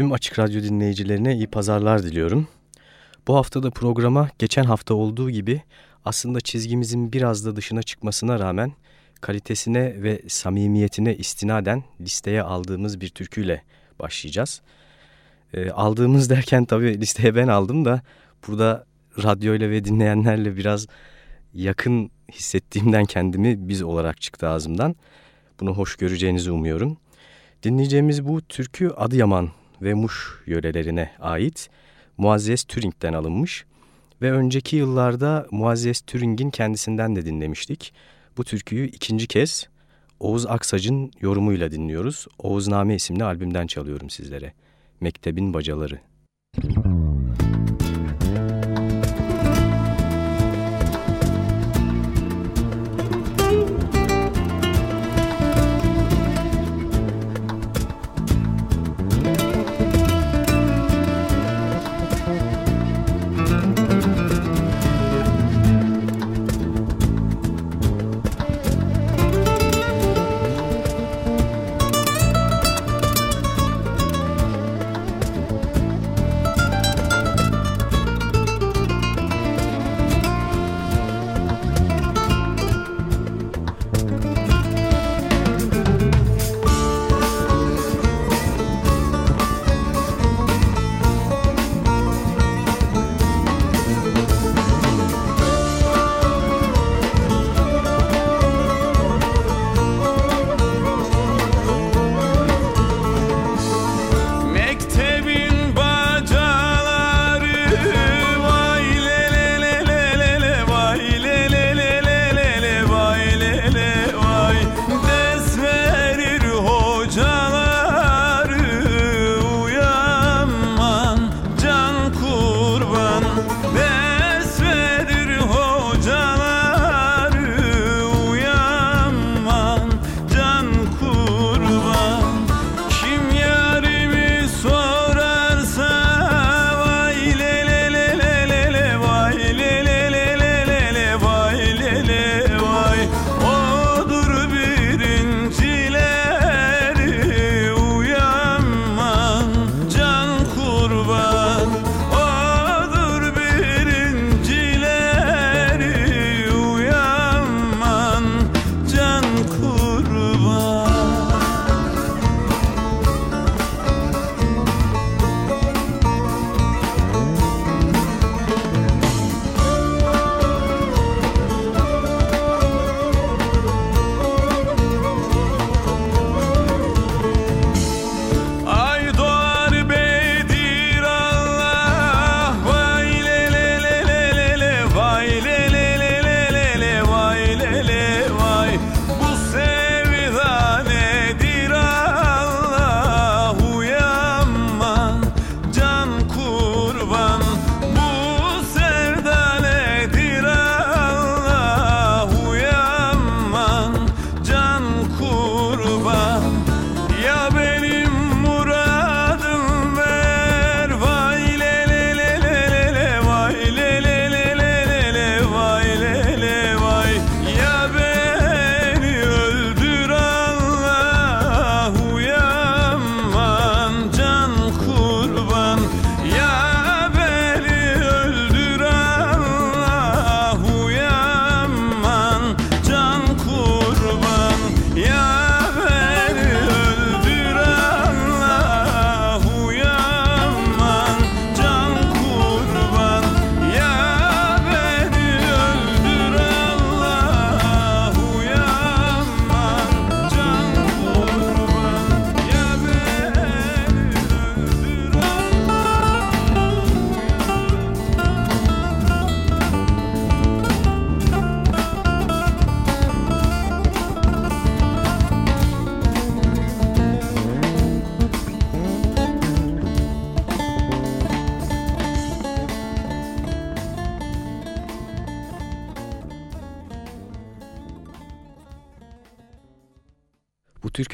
Tüm Açık Radyo dinleyicilerine iyi pazarlar diliyorum. Bu haftada programa geçen hafta olduğu gibi aslında çizgimizin biraz da dışına çıkmasına rağmen kalitesine ve samimiyetine istinaden listeye aldığımız bir türküyle başlayacağız. E, aldığımız derken tabii listeye ben aldım da burada radyoyla ve dinleyenlerle biraz yakın hissettiğimden kendimi biz olarak çıktı ağzımdan. Bunu hoş göreceğinizi umuyorum. Dinleyeceğimiz bu türkü Adıyaman ve Muş yörelerine ait Muazzez Türing'den alınmış ve önceki yıllarda Muazzez Türing'in kendisinden de dinlemiştik. Bu türküyü ikinci kez Oğuz Aksac'ın yorumuyla dinliyoruz. Oğuzname isimli albümden çalıyorum sizlere. Mektebin Bacaları. Müzik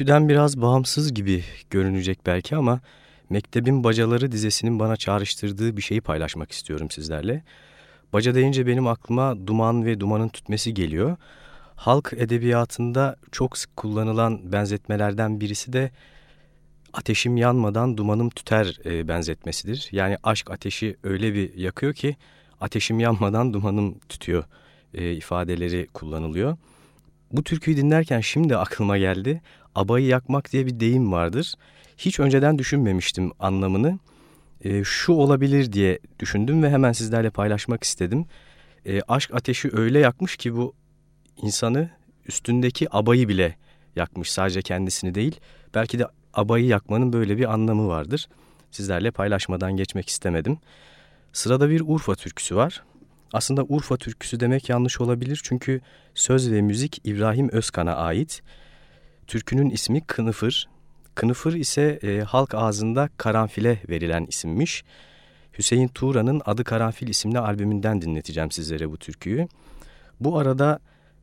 türküden biraz bağımsız gibi görünecek belki ama Mektebin Bacaları dizesinin bana çağrıştırdığı bir şeyi paylaşmak istiyorum sizlerle. Baca deyince benim aklıma duman ve dumanın tütmesi geliyor. Halk edebiyatında çok sık kullanılan benzetmelerden birisi de ateşim yanmadan dumanım tüter e, benzetmesidir. Yani aşk ateşi öyle bir yakıyor ki ateşim yanmadan dumanım tütüyor e, ifadeleri kullanılıyor. Bu türküyü dinlerken şimdi aklıma geldi. Abayı yakmak diye bir deyim vardır. Hiç önceden düşünmemiştim anlamını. E, şu olabilir diye düşündüm ve hemen sizlerle paylaşmak istedim. E, aşk ateşi öyle yakmış ki bu insanı üstündeki abayı bile yakmış. Sadece kendisini değil. Belki de abayı yakmanın böyle bir anlamı vardır. Sizlerle paylaşmadan geçmek istemedim. Sırada bir Urfa türküsü var. Aslında Urfa türküsü demek yanlış olabilir çünkü söz ve müzik İbrahim Özkan'a ait. Türkünün ismi Kınıfır. Kınıfır ise e, halk ağzında karanfile verilen isimmiş. Hüseyin Tuğra'nın Adı Karanfil isimli albümünden dinleteceğim sizlere bu türküyü. Bu arada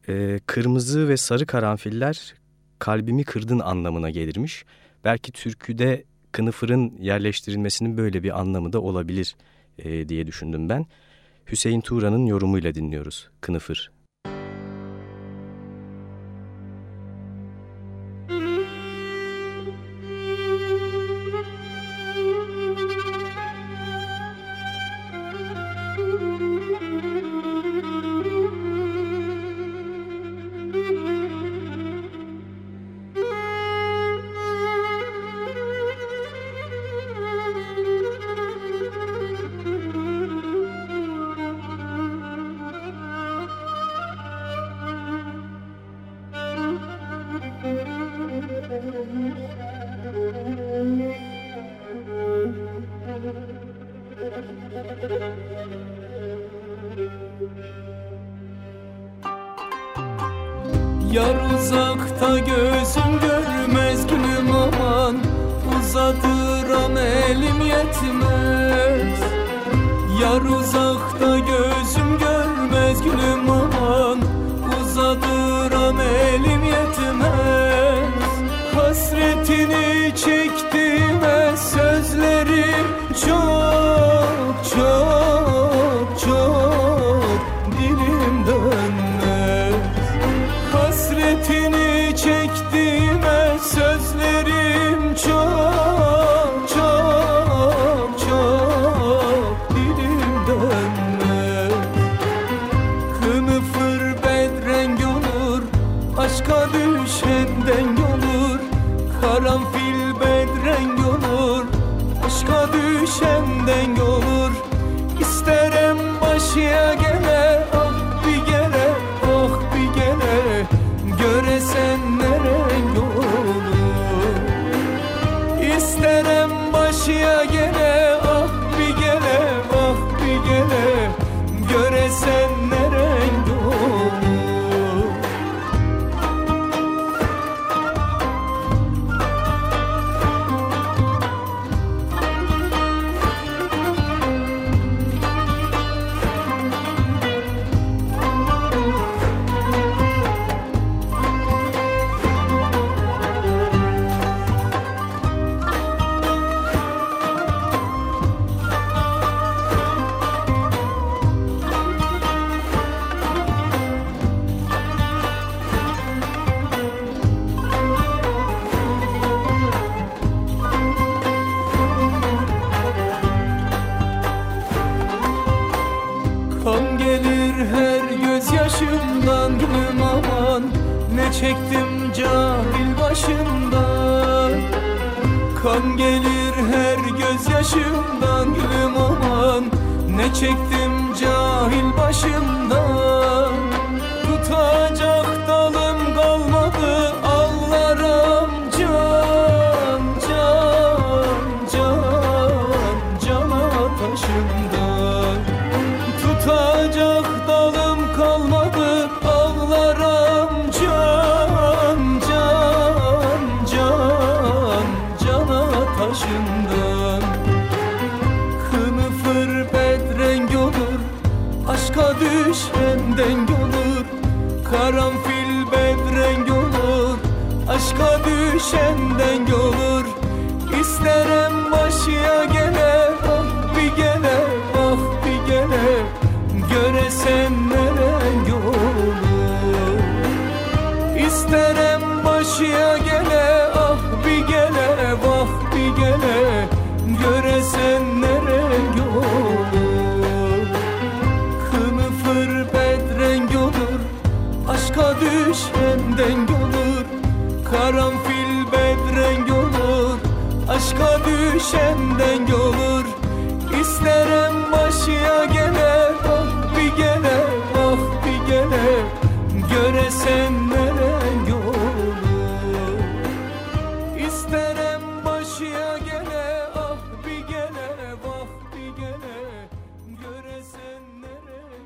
e, kırmızı ve sarı karanfiller kalbimi kırdın anlamına gelirmiş. Belki türküde kınıfırın yerleştirilmesinin böyle bir anlamı da olabilir e, diye düşündüm ben. Hüseyin Tuğra'nın yorumuyla dinliyoruz Kınıfır. Yar İsterim başıya gele aşka düşenden olur Karanfil bedrenk olur aşka düşenden olur İsterim başıya gele Aşka düşenden olur İsterim başıya gele Ah bir gele ah bir gele Göresen neren olur İsterim başıya gele ah bir gele Bak bir gele Göresen neren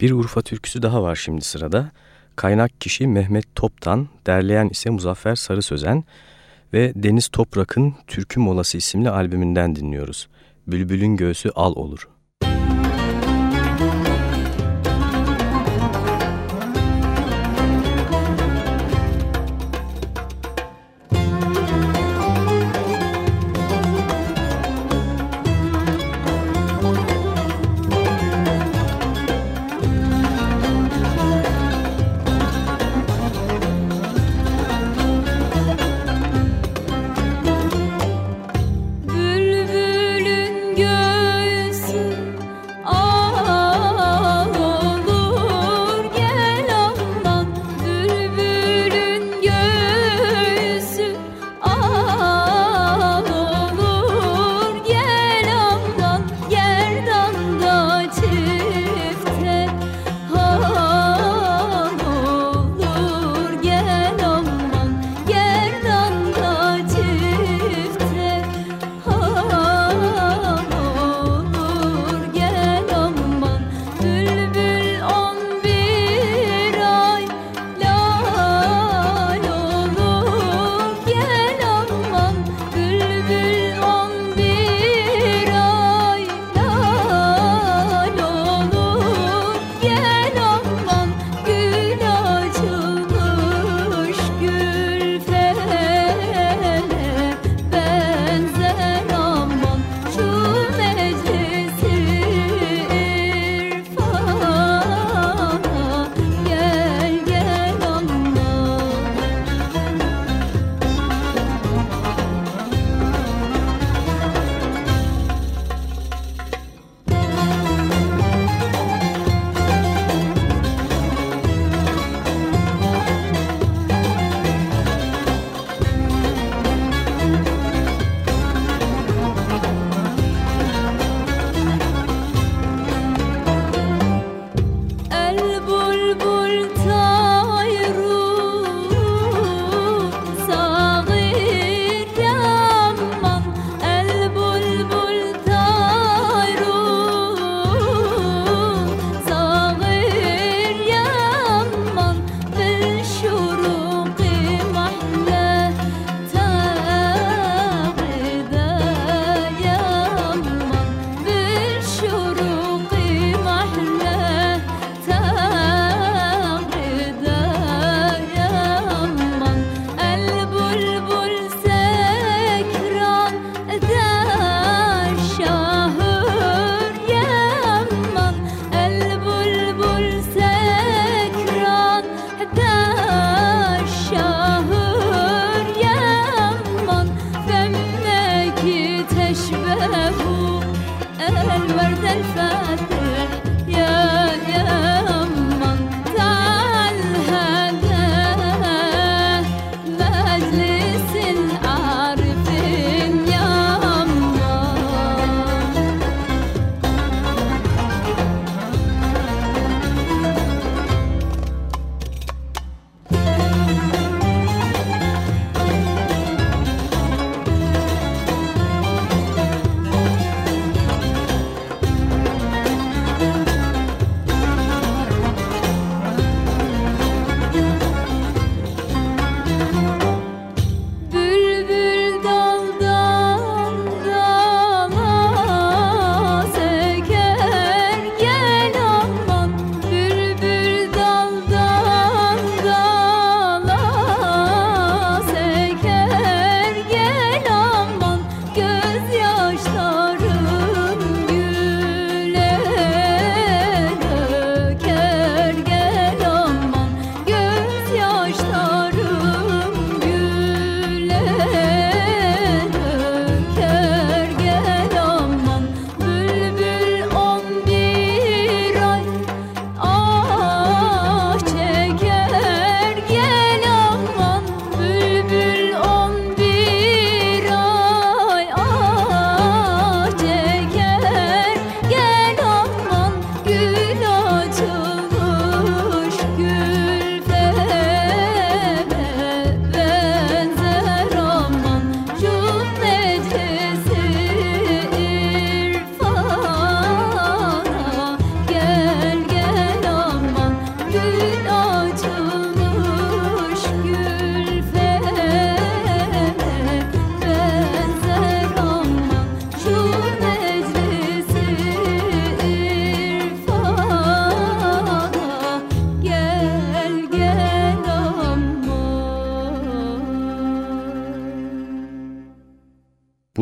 Bir Urfa türküsü daha var şimdi sırada. Kaynak kişi Mehmet Top'tan, derleyen ise Muzaffer Sarı Sözen ve Deniz Toprak'ın Türkü Molası isimli albümünden dinliyoruz. Bülbülün göğsü al olur.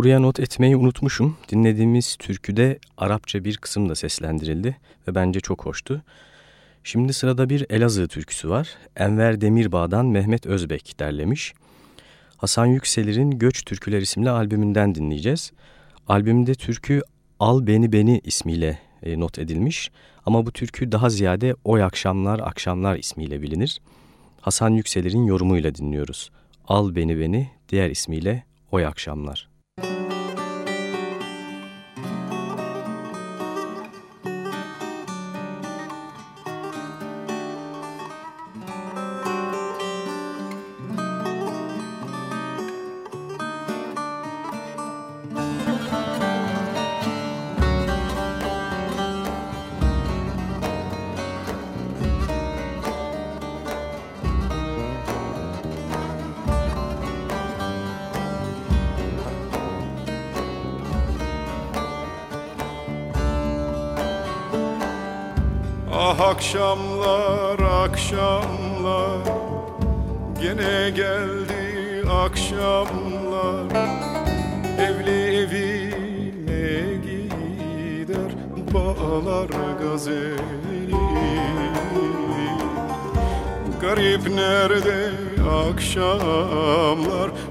Buraya not etmeyi unutmuşum. Dinlediğimiz türküde Arapça bir kısım da seslendirildi ve bence çok hoştu. Şimdi sırada bir Elazığ türküsü var. Enver Demirbağ'dan Mehmet Özbek derlemiş. Hasan Yükselir'in Göç Türküler isimli albümünden dinleyeceğiz. Albümde türkü Al Beni Beni ismiyle e, not edilmiş ama bu türkü daha ziyade Oy Akşamlar Akşamlar ismiyle bilinir. Hasan Yükselir'in yorumuyla dinliyoruz. Al Beni Beni diğer ismiyle Oy Akşamlar. akşamlar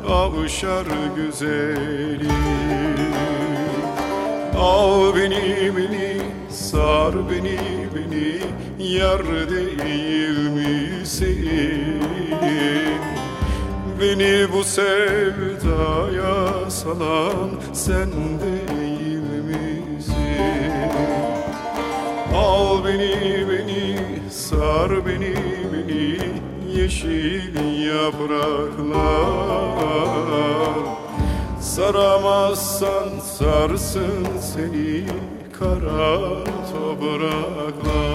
Avşar güzeli Al beni beni sar beni beni Yar değil misin? Beni bu sevdaya salan sen değil misin? Al beni beni sar beni beni Yeşil yapraklar. Saramazsan sarsın seni kara topraklar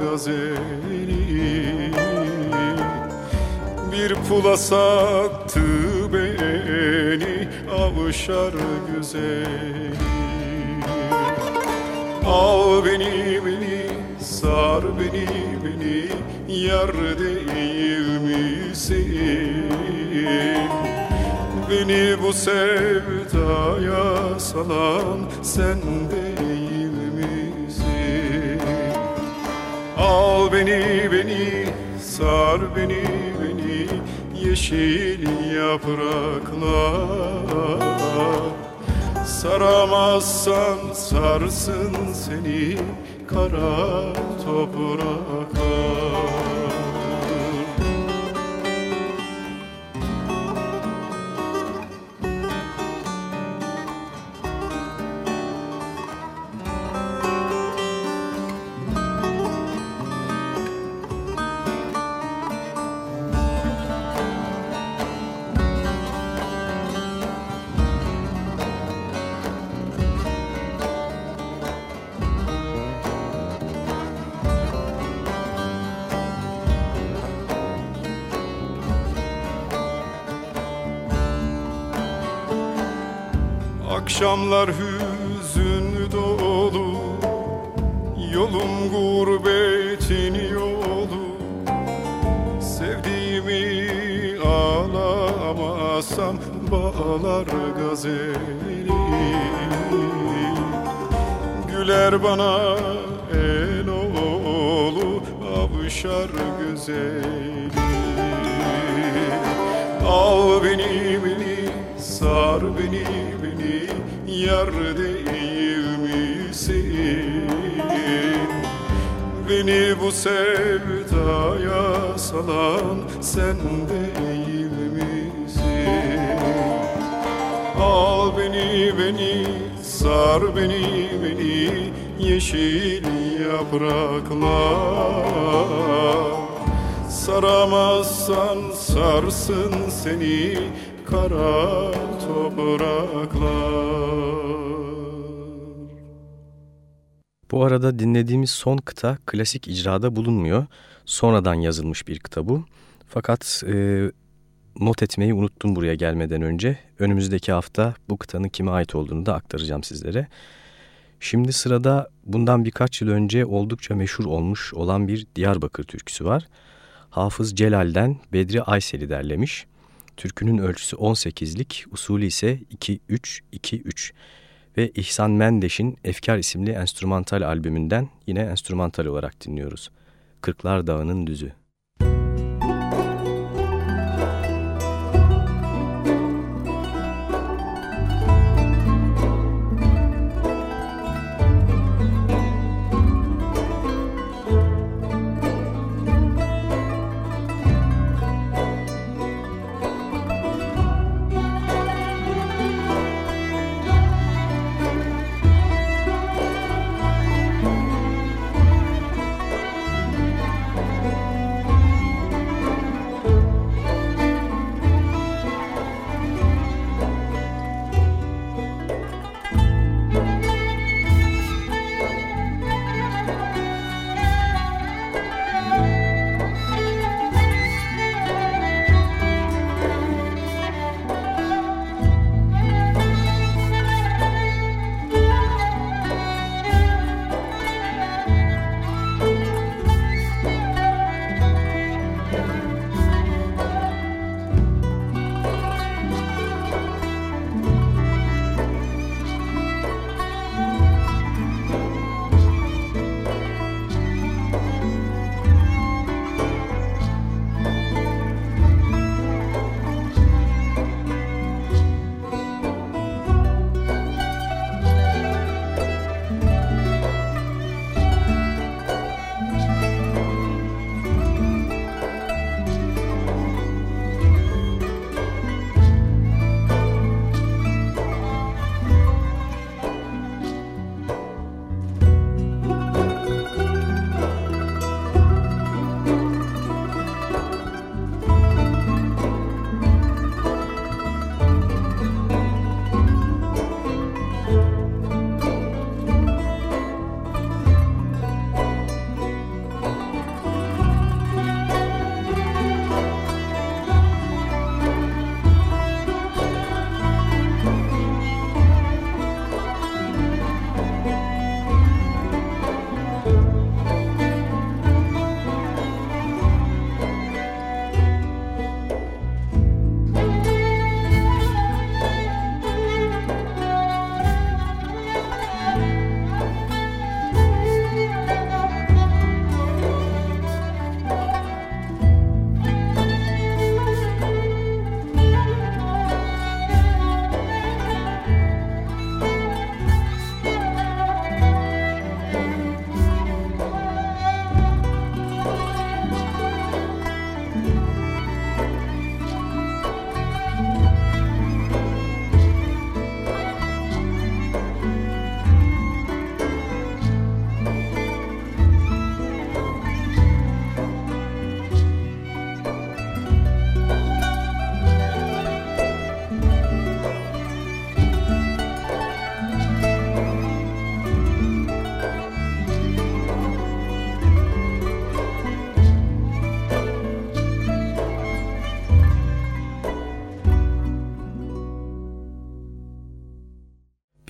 gazeli Bir pula sattı beni Avşar güzeli Al beni beni sar beni beni yar değil misin? Beni bu sevdaya salan sen Al beni beni sar beni beni. Yeşil yapraklar. Saramazsan sarsın seni kara topraklar Güler bana el oğlu Avşar güzeli Al beni beni sar beni beni Yar değil misin Beni bu sevdaya salan sen değil misin? Al beni beni sar beni beni yeşil yapraklar Saramazsan sarsın seni kara topraklar Bu arada dinlediğimiz son kıta klasik icrada bulunmuyor. Sonradan yazılmış bir kıta bu. Fakat e, not etmeyi unuttum buraya gelmeden önce. Önümüzdeki hafta bu kıtanın kime ait olduğunu da aktaracağım sizlere. Şimdi sırada bundan birkaç yıl önce oldukça meşhur olmuş olan bir Diyarbakır türküsü var. Hafız Celal'den Bedri Aysel'i derlemiş. Türkünün ölçüsü 18'lik, usulü ise 2-3-2-3 ve İhsan Mendeş'in Efkar isimli enstrümantal albümünden yine enstrümantal olarak dinliyoruz. Kırklar Dağı'nın Düzü.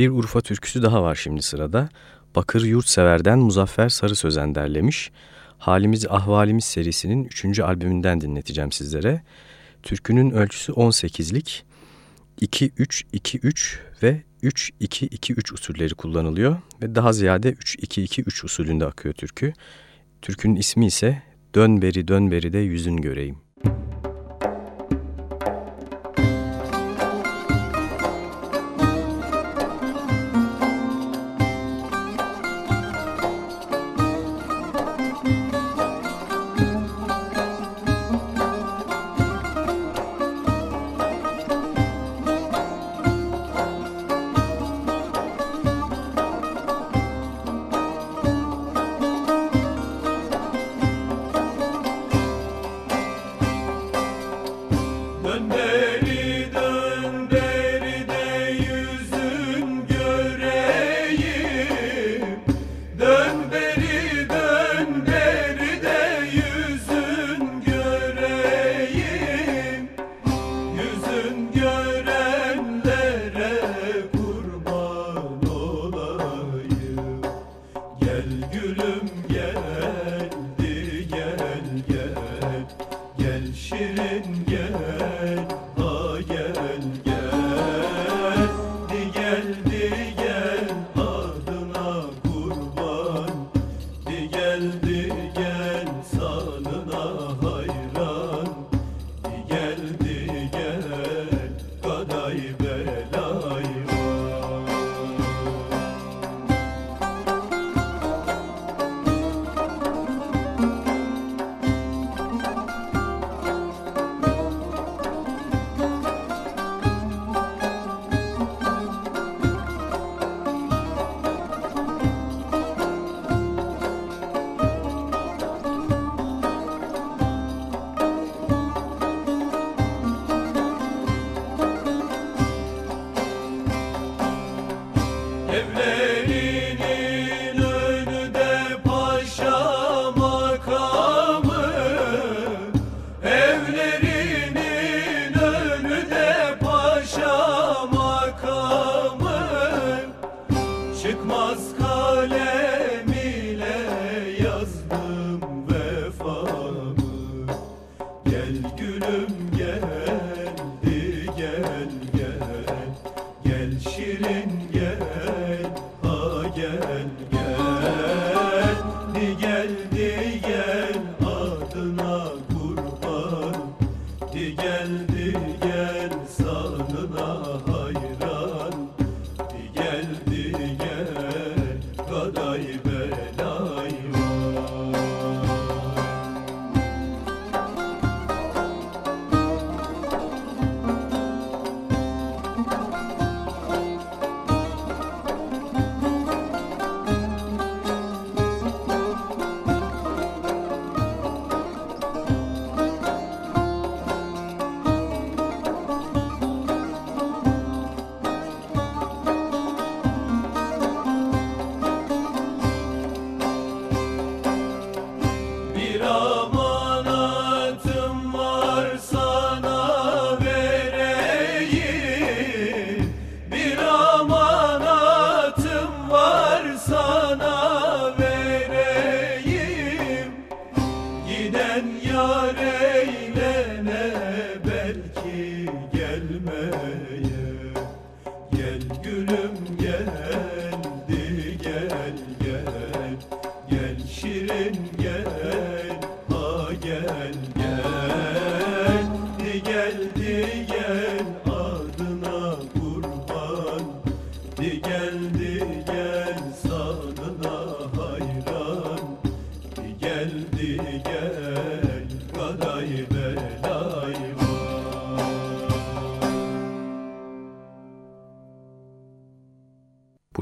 Bir Urfa türküsü daha var şimdi sırada. Bakır Yurtsever'den Muzaffer Sarı Sözen derlemiş. Halimiz Ahvalimiz serisinin 3. albümünden dinleteceğim sizlere. Türkünün ölçüsü 18'lik. 2-3-2-3 ve 3-2-2-3 usulleri kullanılıyor ve daha ziyade 3-2-2-3 usulünde akıyor türkü. Türkünün ismi ise Dön beri dön beri de yüzün göreyim.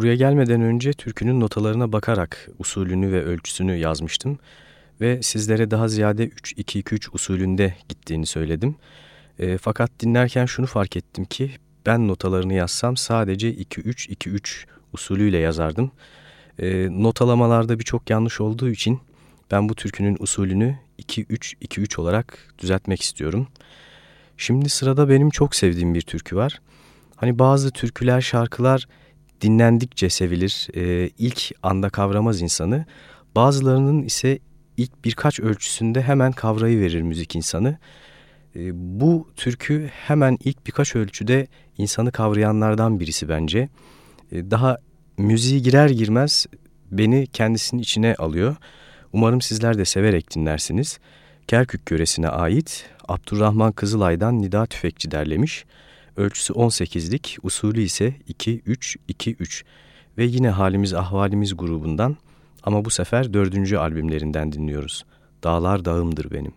Buraya gelmeden önce türkünün notalarına bakarak usulünü ve ölçüsünü yazmıştım ve sizlere daha ziyade 3-2-2-3 usulünde gittiğini söyledim. E, fakat dinlerken şunu fark ettim ki ben notalarını yazsam sadece 2-3-2-3 usulüyle yazardım. E, notalamalarda birçok yanlış olduğu için ben bu türkünün usulünü 2-3-2-3 olarak düzeltmek istiyorum. Şimdi sırada benim çok sevdiğim bir türkü var. Hani bazı türküler, şarkılar dinlendikçe sevilir, e, ilk anda kavramaz insanı. Bazılarının ise ilk birkaç ölçüsünde hemen kavrayı verir müzik insanı. E, bu türkü hemen ilk birkaç ölçüde insanı kavrayanlardan birisi bence. E, daha müziği girer girmez beni kendisinin içine alıyor. Umarım sizler de severek dinlersiniz. Kerkük yöresine ait Abdurrahman Kızılay'dan Nida Tüfekçi derlemiş. Ölçüsü 18'lik, usulü ise 2-3-2-3 ve yine Halimiz Ahvalimiz grubundan ama bu sefer dördüncü albümlerinden dinliyoruz. Dağlar dağımdır benim.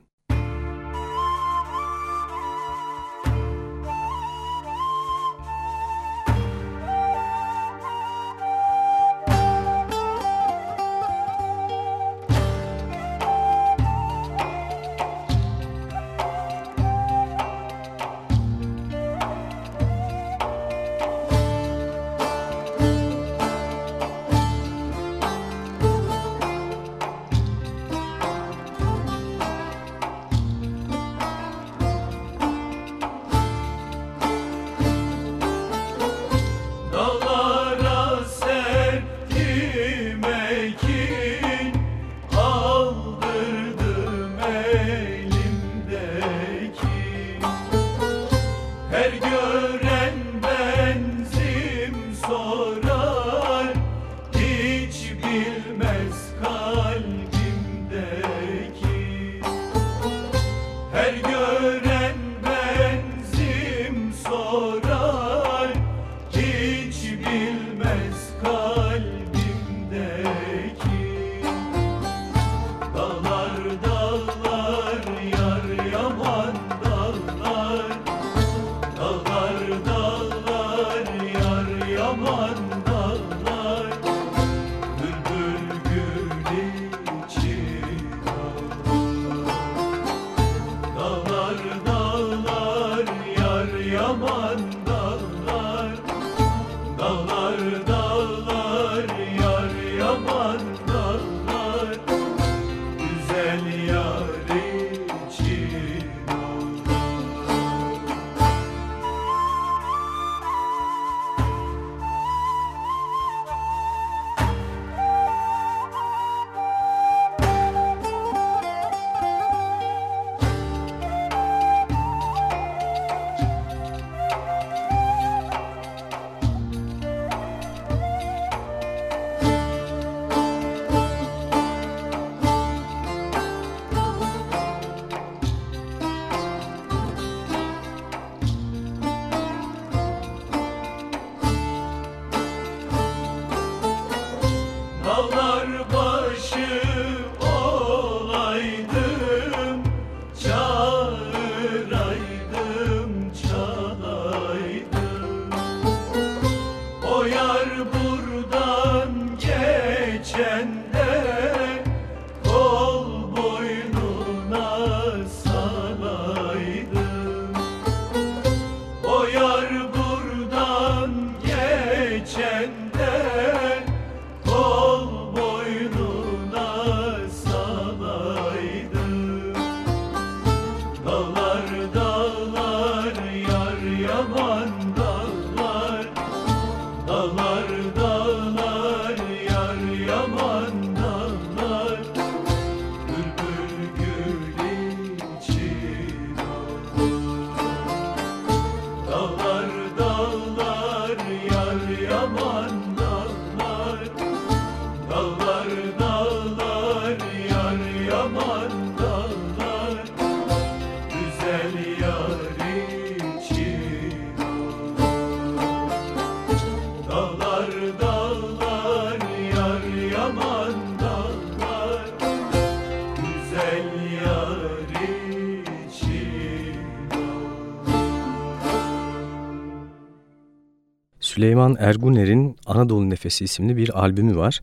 Süleyman Erguner'in Anadolu Nefesi isimli bir albümü var.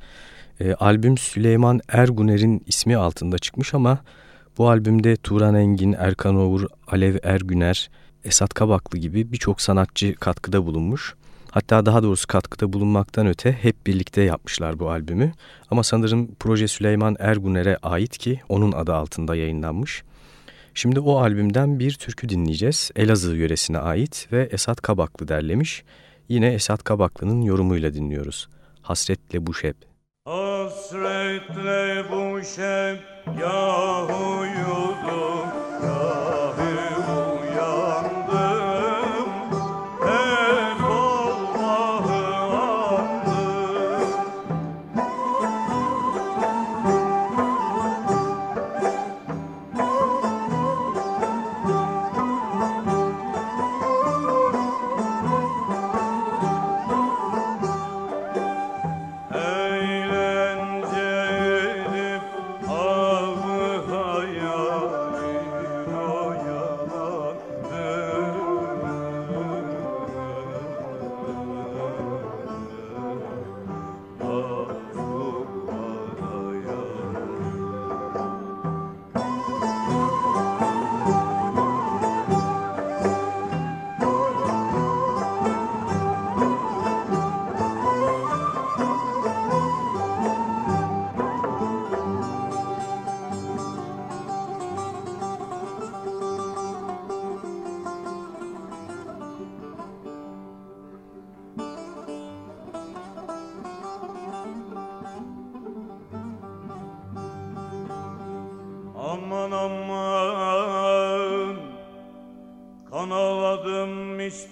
E, albüm Süleyman Erguner'in ismi altında çıkmış ama bu albümde Turan Engin, Erkan Oğur, Alev Ergüner, Esat Kabaklı gibi birçok sanatçı katkıda bulunmuş. Hatta daha doğrusu katkıda bulunmaktan öte hep birlikte yapmışlar bu albümü. Ama sanırım proje Süleyman Erguner'e ait ki onun adı altında yayınlanmış. Şimdi o albümden bir türkü dinleyeceğiz. Elazığ yöresine ait ve Esat Kabaklı derlemiş. Yine Esat Kabaklı'nın yorumuyla dinliyoruz. Hasretle bu şep. Hasretle bu şep yahu yudum yahu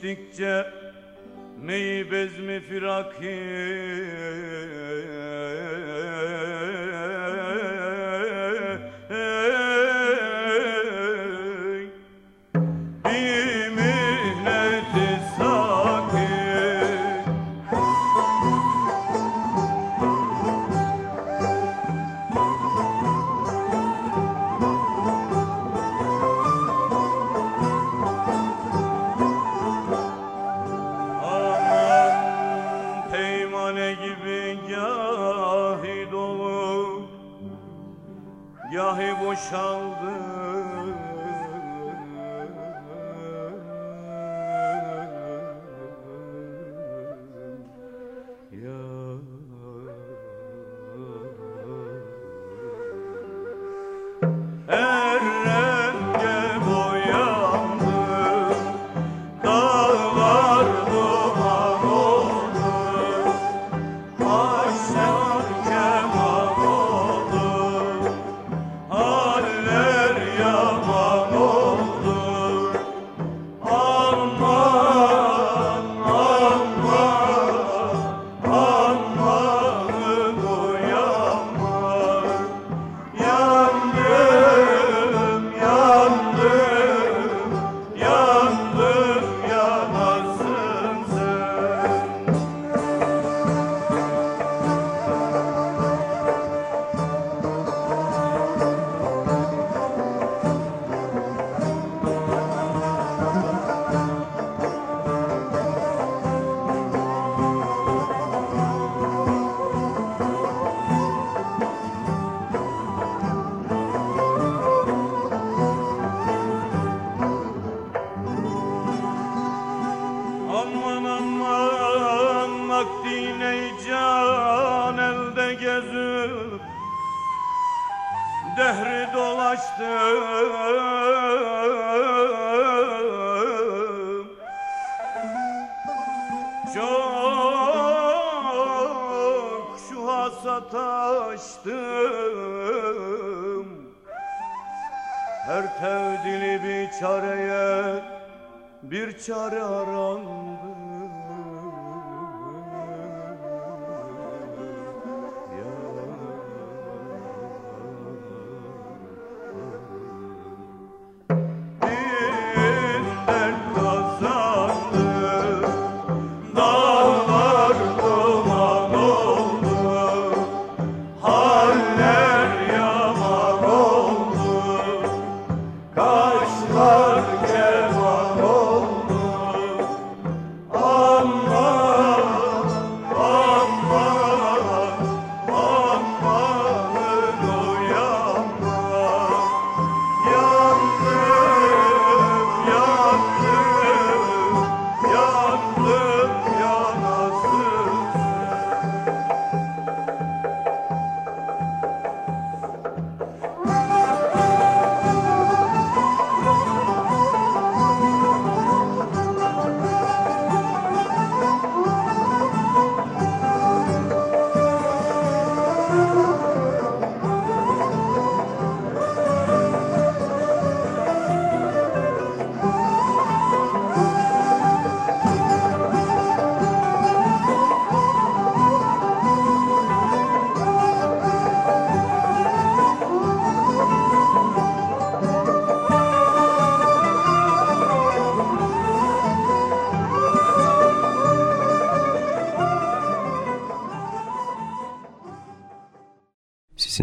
Geçtikçe meyvez mi firaki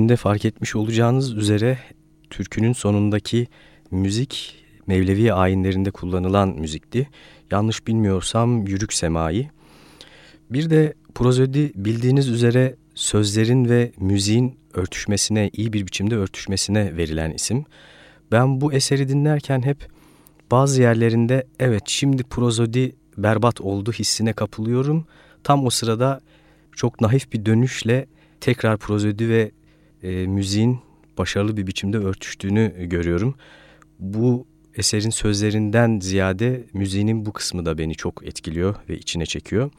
Sizin de fark etmiş olacağınız üzere türkünün sonundaki müzik Mevlevi ayinlerinde kullanılan müzikti. Yanlış bilmiyorsam Yürük Semai. Bir de prozodi bildiğiniz üzere sözlerin ve müziğin örtüşmesine, iyi bir biçimde örtüşmesine verilen isim. Ben bu eseri dinlerken hep bazı yerlerinde evet şimdi prozodi berbat oldu hissine kapılıyorum. Tam o sırada çok naif bir dönüşle tekrar prozodi ve e, müziğin başarılı bir biçimde örtüştüğünü görüyorum. Bu eserin sözlerinden ziyade müziğinin bu kısmı da beni çok etkiliyor ve içine çekiyor.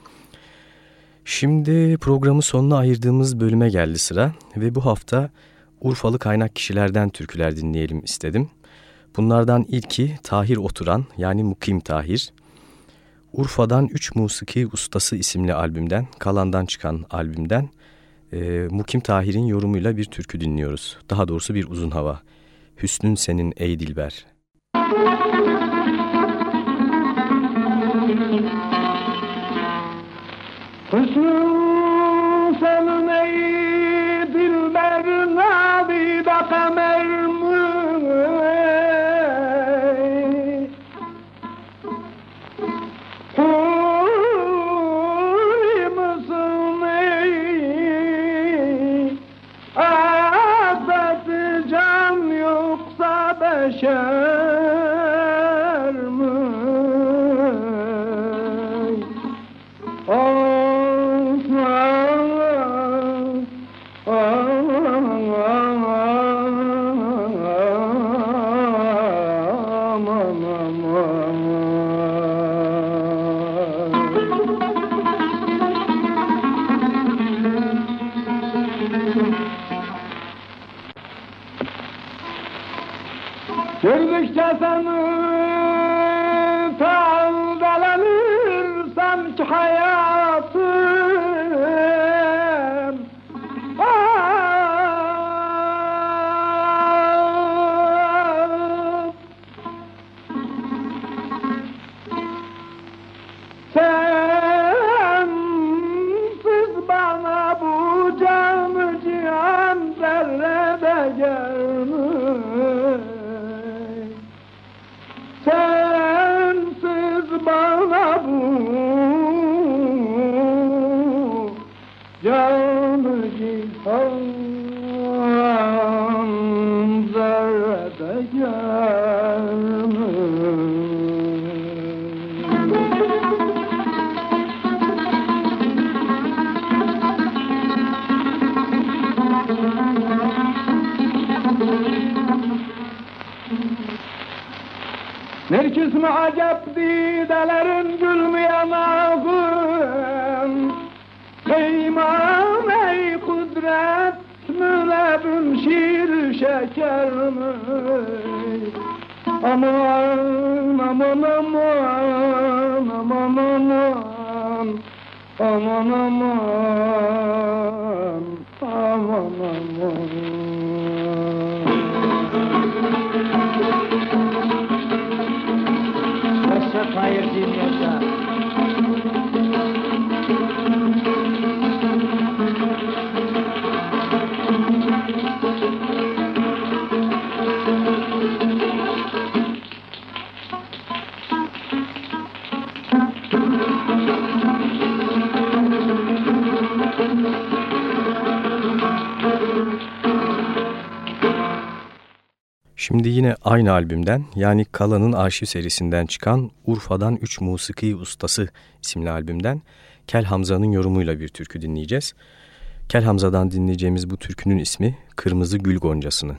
Şimdi programın sonuna ayırdığımız bölüme geldi sıra ve bu hafta Urfalı kaynak kişilerden türküler dinleyelim istedim. Bunlardan ilki Tahir Oturan yani Mukim Tahir. Urfa'dan Üç Musiki Ustası isimli albümden, Kalan'dan çıkan albümden e, Mukim Tahir'in yorumuyla bir türkü dinliyoruz. Daha doğrusu bir uzun hava. Hüsnün senin ey dilber. Hüsnün Yeah. Nerkis mi acep didelerin gülmeyen ağın Peyman ey kudret mülebün şir şeker mi Aman aman aman aman aman. Aman aman aman aman Hayır dinliyorsa. Şimdi yine aynı albümden yani Kala'nın arşiv serisinden çıkan Urfa'dan Üç Musiki Ustası isimli albümden Kel Hamza'nın yorumuyla bir türkü dinleyeceğiz. Kel Hamza'dan dinleyeceğimiz bu türkünün ismi Kırmızı Gül Goncası'nı.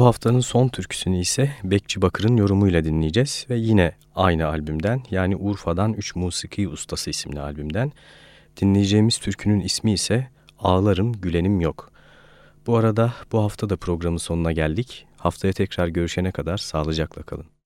Bu haftanın son türküsünü ise Bekçi Bakır'ın yorumuyla dinleyeceğiz ve yine aynı albümden yani Urfa'dan Üç Musiki Ustası isimli albümden dinleyeceğimiz türkünün ismi ise Ağlarım Gülenim Yok. Bu arada bu hafta da programın sonuna geldik. Haftaya tekrar görüşene kadar sağlıcakla kalın.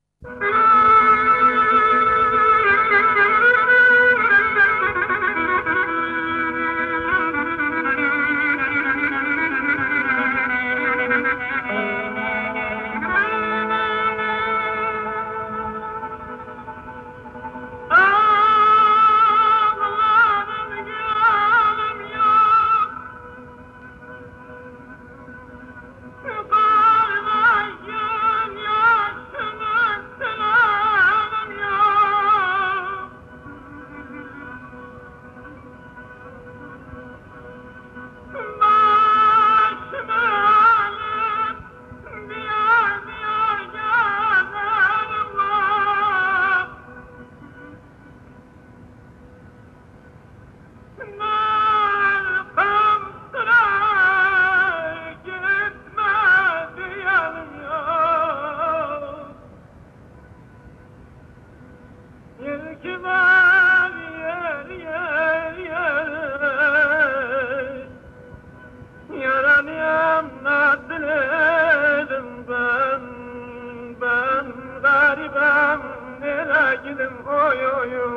dedim oy oy oy.